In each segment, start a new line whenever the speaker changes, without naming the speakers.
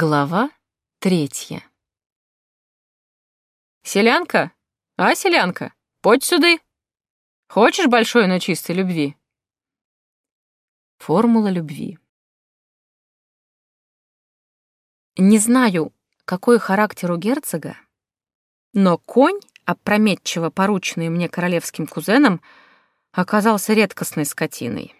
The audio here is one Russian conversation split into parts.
Глава третья. «Селянка? А, селянка, подь сюды. Хочешь большой, но чистой любви?» Формула любви. Не знаю, какой характер у герцога, но конь, опрометчиво порученный мне королевским кузеном, оказался редкостной скотиной.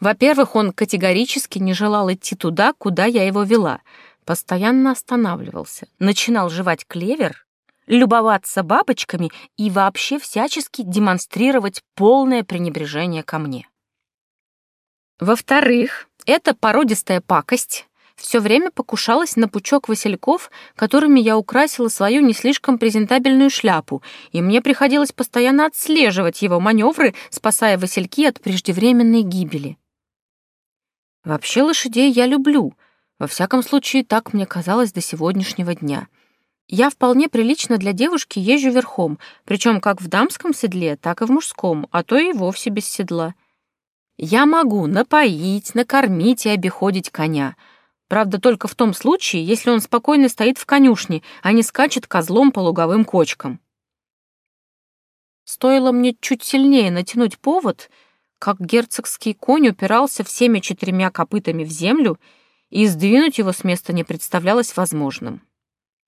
Во-первых, он категорически не желал идти туда, куда я его вела, постоянно останавливался, начинал жевать клевер, любоваться бабочками и вообще всячески демонстрировать полное пренебрежение ко мне. Во-вторых, эта породистая пакость все время покушалась на пучок васильков, которыми я украсила свою не слишком презентабельную шляпу, и мне приходилось постоянно отслеживать его маневры, спасая васильки от преждевременной гибели. Вообще лошадей я люблю, во всяком случае, так мне казалось до сегодняшнего дня. Я вполне прилично для девушки езжу верхом, причем как в дамском седле, так и в мужском, а то и вовсе без седла. Я могу напоить, накормить и обиходить коня — Правда, только в том случае, если он спокойно стоит в конюшне, а не скачет козлом по луговым кочкам. Стоило мне чуть сильнее натянуть повод, как герцогский конь упирался всеми четырьмя копытами в землю, и сдвинуть его с места не представлялось возможным.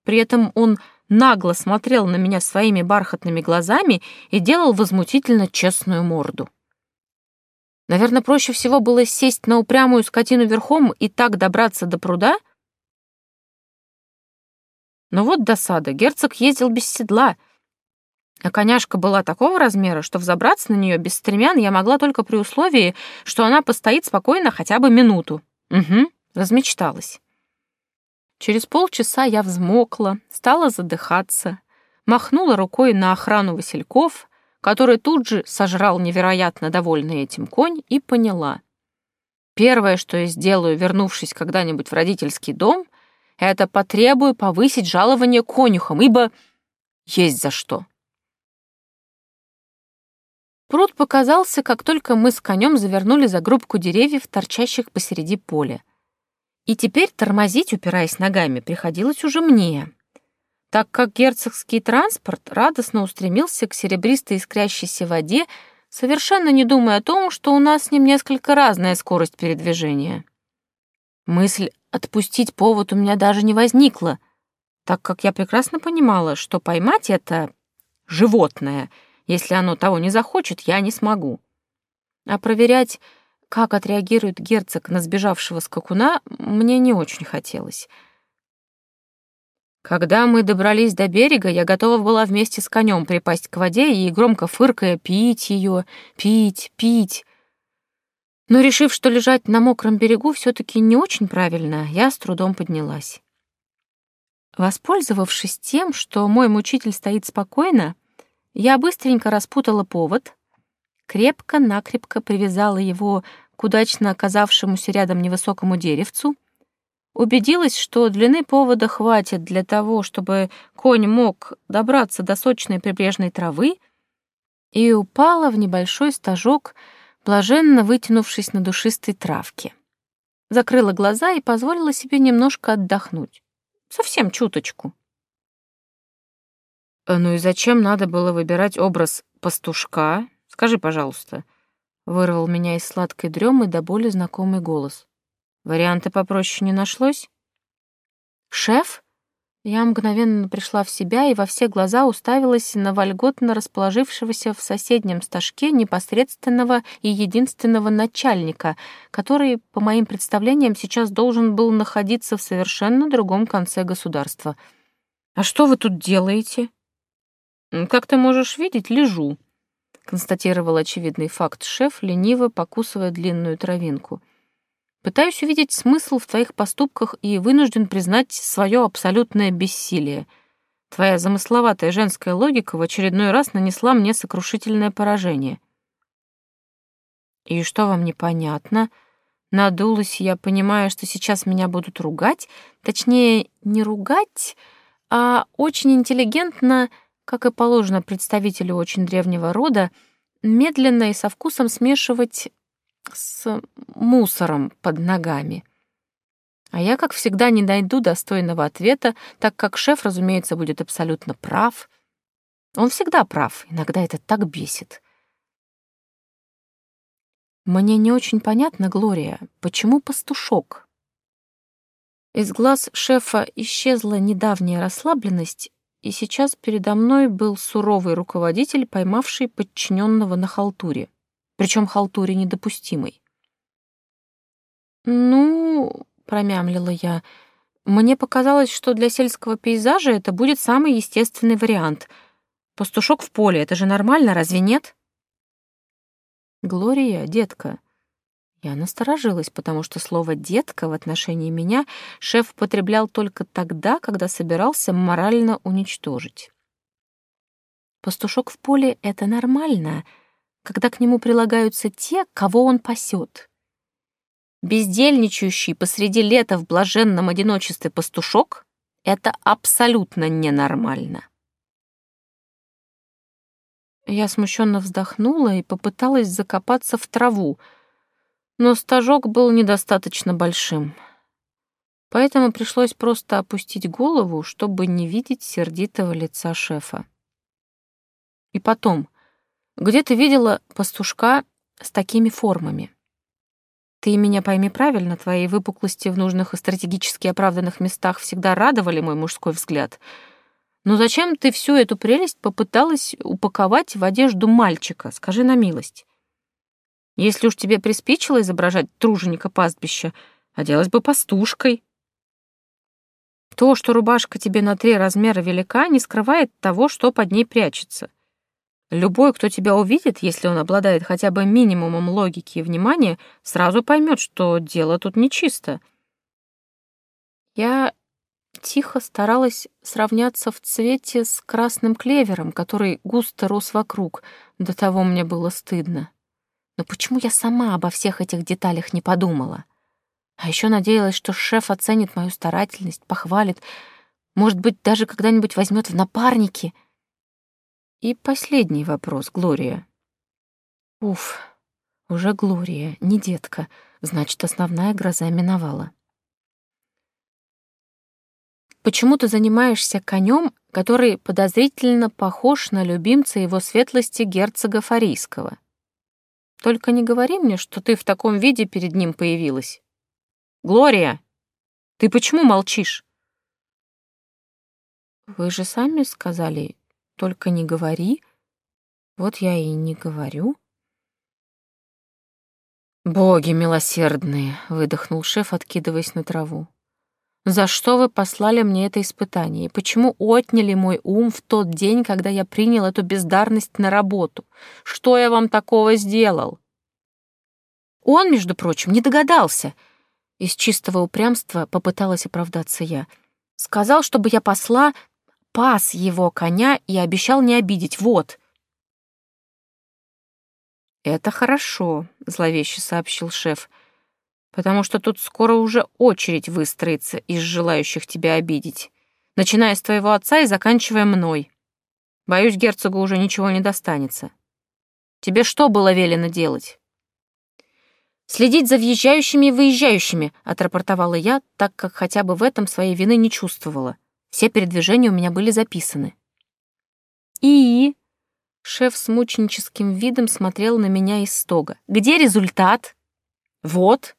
При этом он нагло смотрел на меня своими бархатными глазами и делал возмутительно честную морду. Наверное, проще всего было сесть на упрямую скотину верхом и так добраться до пруда. Но вот досада, герцог ездил без седла, а коняшка была такого размера, что взобраться на нее без стремян я могла только при условии, что она постоит спокойно хотя бы минуту. Угу, размечталась. Через полчаса я взмокла, стала задыхаться, махнула рукой на охрану васильков — который тут же сожрал невероятно довольный этим конь, и поняла. Первое, что я сделаю, вернувшись когда-нибудь в родительский дом, это потребую повысить жалование конюхам, ибо есть за что. Пруд показался, как только мы с конем завернули за группку деревьев, торчащих посреди поля. И теперь тормозить, упираясь ногами, приходилось уже мне так как герцогский транспорт радостно устремился к серебристой искрящейся воде, совершенно не думая о том, что у нас с ним несколько разная скорость передвижения. Мысль отпустить повод у меня даже не возникла, так как я прекрасно понимала, что поймать это животное, если оно того не захочет, я не смогу. А проверять, как отреагирует герцог на сбежавшего скакуна, мне не очень хотелось — когда мы добрались до берега, я готова была вместе с конем припасть к воде и, громко фыркая, пить ее, пить, пить. Но, решив, что лежать на мокром берегу все таки не очень правильно, я с трудом поднялась. Воспользовавшись тем, что мой мучитель стоит спокойно, я быстренько распутала повод, крепко-накрепко привязала его к удачно оказавшемуся рядом невысокому деревцу — убедилась, что длины повода хватит для того, чтобы конь мог добраться до сочной прибрежной травы, и упала в небольшой стажок, блаженно вытянувшись на душистой травке. Закрыла глаза и позволила себе немножко отдохнуть. Совсем чуточку. «Э, «Ну и зачем надо было выбирать образ пастушка? Скажи, пожалуйста», — вырвал меня из сладкой дремы до боли знакомый голос. Варианта попроще не нашлось? Шеф? Я мгновенно пришла в себя и во все глаза уставилась на вольготно расположившегося в соседнем стажке непосредственного и единственного начальника, который, по моим представлениям, сейчас должен был находиться в совершенно другом конце государства. «А что вы тут делаете?» «Как ты можешь видеть, лежу», — констатировал очевидный факт шеф, лениво покусывая длинную травинку — Пытаюсь увидеть смысл в твоих поступках и вынужден признать свое абсолютное бессилие. Твоя замысловатая женская логика в очередной раз нанесла мне сокрушительное поражение. И что вам непонятно? Надулась я, понимая, что сейчас меня будут ругать, точнее, не ругать, а очень интеллигентно, как и положено представителю очень древнего рода, медленно и со вкусом смешивать с мусором под ногами. А я, как всегда, не найду достойного ответа, так как шеф, разумеется, будет абсолютно прав. Он всегда прав, иногда это так бесит. Мне не очень понятно, Глория, почему пастушок? Из глаз шефа исчезла недавняя расслабленность, и сейчас передо мной был суровый руководитель, поймавший подчиненного на халтуре, причем халтуре недопустимой. «Ну...» — промямлила я. «Мне показалось, что для сельского пейзажа это будет самый естественный вариант. Пастушок в поле — это же нормально, разве нет?» «Глория, детка...» Я насторожилась, потому что слово «детка» в отношении меня шеф употреблял только тогда, когда собирался морально уничтожить. Пастушок в поле — это нормально, когда к нему прилагаются те, кого он пасет. Бездельничающий посреди лета в блаженном одиночестве пастушок — это абсолютно ненормально. Я смущенно вздохнула и попыталась закопаться в траву, но стажок был недостаточно большим. Поэтому пришлось просто опустить голову, чтобы не видеть сердитого лица шефа. И потом, где ты видела пастушка с такими формами? Ты меня пойми правильно, твои выпуклости в нужных и стратегически оправданных местах всегда радовали мой мужской взгляд — но зачем ты всю эту прелесть попыталась упаковать в одежду мальчика, скажи на милость? Если уж тебе приспичило изображать труженика пастбища, оделась бы пастушкой. То, что рубашка тебе на три размера велика, не скрывает того, что под ней прячется. Любой, кто тебя увидит, если он обладает хотя бы минимумом логики и внимания, сразу поймет, что дело тут нечисто. Я тихо старалась сравняться в цвете с красным клевером, который густо рос вокруг. До того мне было стыдно. Но почему я сама обо всех этих деталях не подумала? А еще надеялась, что шеф оценит мою старательность, похвалит, может быть, даже когда-нибудь возьмет в напарники. И последний вопрос, Глория. Уф, уже Глория, не детка, значит, основная гроза миновала. Почему ты занимаешься конем, который подозрительно похож на любимца его светлости герцога Фарийского? Только не говори мне, что ты в таком виде перед ним появилась. Глория, ты почему молчишь? Вы же сами сказали, только не говори. Вот я и не говорю. Боги милосердные, выдохнул шеф, откидываясь на траву. За что вы послали мне это испытание? Почему отняли мой ум в тот день, когда я принял эту бездарность на работу? Что я вам такого сделал? Он, между прочим, не догадался. Из чистого упрямства попыталась оправдаться я. Сказал, чтобы я посла, пас его коня и обещал не обидеть. Вот. «Это хорошо», — зловеще сообщил шеф потому что тут скоро уже очередь выстроится из желающих тебя обидеть, начиная с твоего отца и заканчивая мной. Боюсь, герцогу уже ничего не достанется. Тебе что было велено делать?» «Следить за въезжающими и выезжающими», — отрапортовала я, так как хотя бы в этом своей вины не чувствовала. Все передвижения у меня были записаны. «И?» Шеф с мученическим видом смотрел на меня из стога. «Где результат?» «Вот»,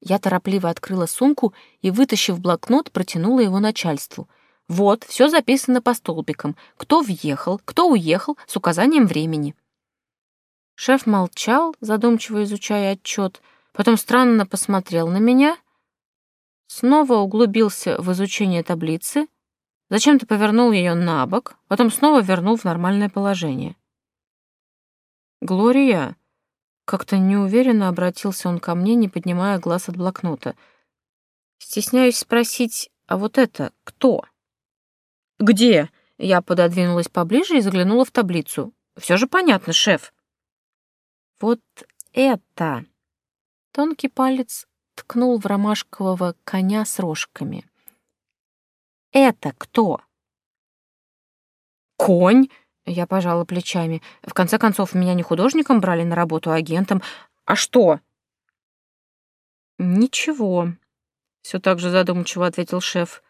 я торопливо открыла сумку и, вытащив блокнот, протянула его начальству. Вот, все записано по столбикам. Кто въехал, кто уехал, с указанием времени. Шеф молчал, задумчиво изучая отчет, потом странно посмотрел на меня, снова углубился в изучение таблицы, зачем-то повернул ее на бок, потом снова вернул в нормальное положение. «Глория», как-то неуверенно обратился он ко мне, не поднимая глаз от блокнота. Стесняюсь спросить, а вот это кто? Где? Я пододвинулась поближе и заглянула в таблицу. Все же понятно, шеф. Вот это. Тонкий палец ткнул в ромашкового коня с рожками. Это кто? Конь, я пожала плечами. В конце концов, меня не художником брали на работу, а агентом. А что? Ничего. Все так же задумчиво ответил шеф.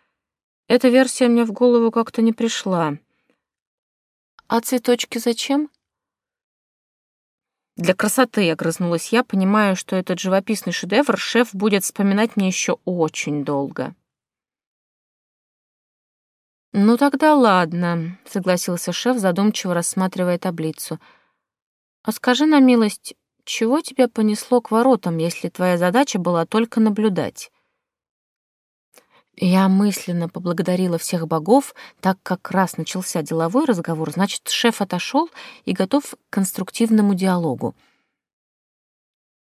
Эта версия мне в голову как-то не пришла. А цветочки зачем? Для красоты, огрызнулась я, понимая, что этот живописный шедевр шеф будет вспоминать мне еще очень долго. «Ну тогда ладно», — согласился шеф, задумчиво рассматривая таблицу. «А скажи на милость, чего тебя понесло к воротам, если твоя задача была только наблюдать?» Я мысленно поблагодарила всех богов, так как раз начался деловой разговор, значит, шеф отошел и готов к конструктивному диалогу.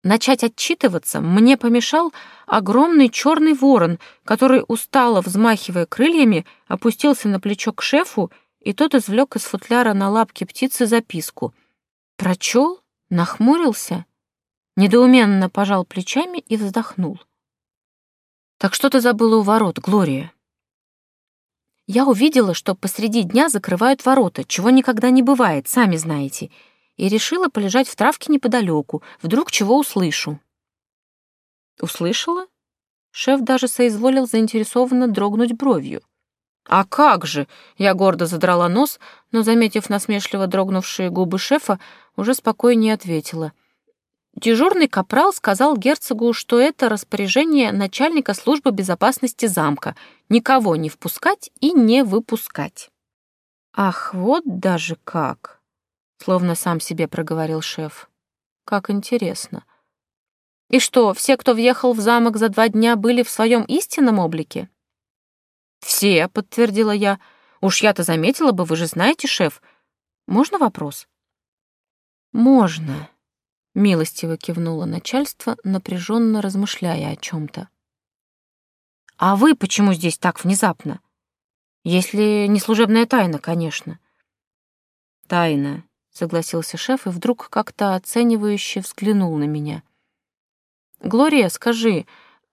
Начать отчитываться мне помешал огромный черный ворон, который, устало взмахивая крыльями, опустился на плечо к шефу, и тот извлек из футляра на лапке птицы записку. Прочел, нахмурился, недоуменно пожал плечами и вздохнул. «Так что ты забыла у ворот, Глория?» Я увидела, что посреди дня закрывают ворота, чего никогда не бывает, сами знаете, — и решила полежать в травке неподалеку, вдруг чего услышу. Услышала? Шеф даже соизволил заинтересованно дрогнуть бровью. «А как же!» — я гордо задрала нос, но, заметив насмешливо дрогнувшие губы шефа, уже спокойнее ответила. Дежурный капрал сказал герцогу, что это распоряжение начальника службы безопасности замка — никого не впускать и не выпускать. «Ах, вот даже как!» Словно сам себе проговорил шеф. Как интересно. И что, все, кто въехал в замок за два дня, были в своем истинном облике? Все, подтвердила я. Уж я-то заметила бы, вы же знаете, шеф. Можно вопрос? Можно. Милостиво кивнуло начальство, напряженно размышляя о чем-то. А вы почему здесь так внезапно? Если не служебная тайна, конечно. Тайна, согласился шеф и вдруг как-то оценивающе взглянул на меня. «Глория, скажи,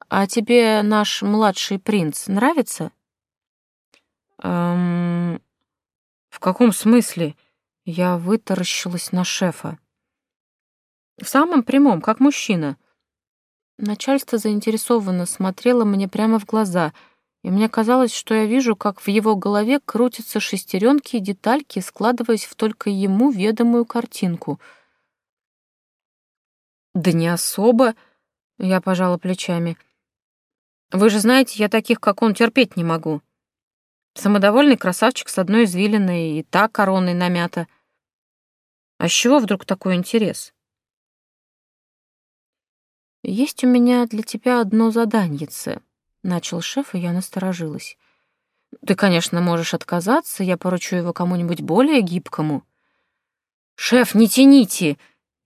а тебе наш младший принц нравится?» «Эм... В каком смысле?» Я вытаращилась на шефа. «В самом прямом, как мужчина». Начальство заинтересованно смотрело мне прямо в глаза — и мне казалось, что я вижу, как в его голове крутятся шестеренки и детальки, складываясь в только ему ведомую картинку. «Да не особо», — я пожала плечами. «Вы же знаете, я таких, как он, терпеть не могу. Самодовольный красавчик с одной извилиной и та короной намята. А с чего вдруг такой интерес?» «Есть у меня для тебя одно заданьице», начал шеф, и я насторожилась. Ты, конечно, можешь отказаться, я поручу его кому-нибудь более гибкому. Шеф, не тяните!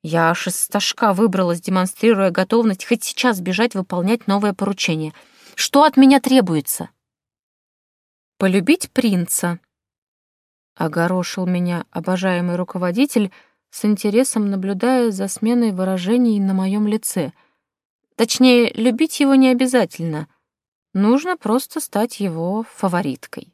Я аж из стажка выбралась, демонстрируя готовность хоть сейчас бежать выполнять новое поручение. Что от меня требуется? Полюбить принца. Огорошил меня обожаемый руководитель, с интересом наблюдая за сменой выражений на моем лице. Точнее, любить его не обязательно — Нужно просто стать его фавориткой.